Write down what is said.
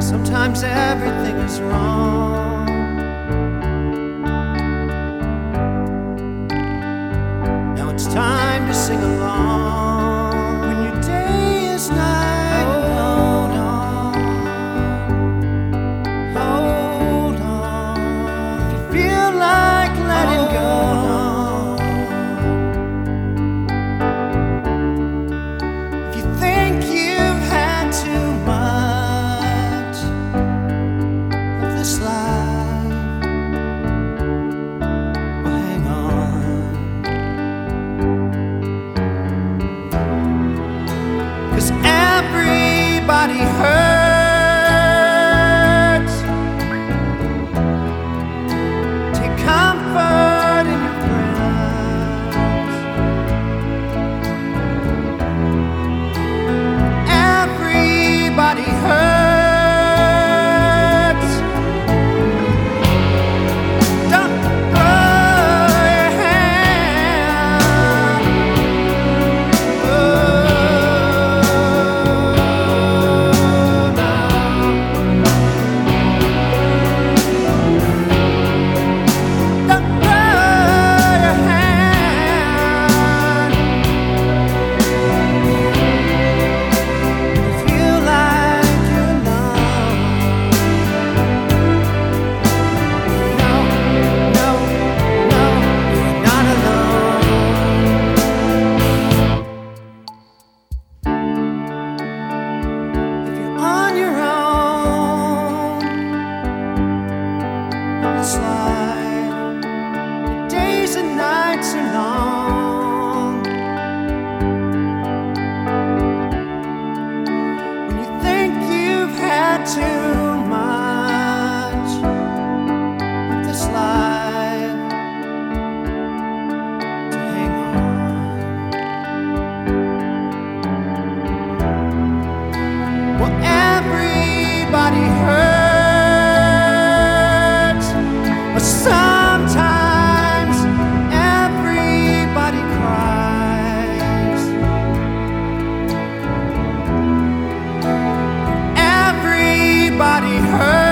Sometimes everything is wrong. nobody heard.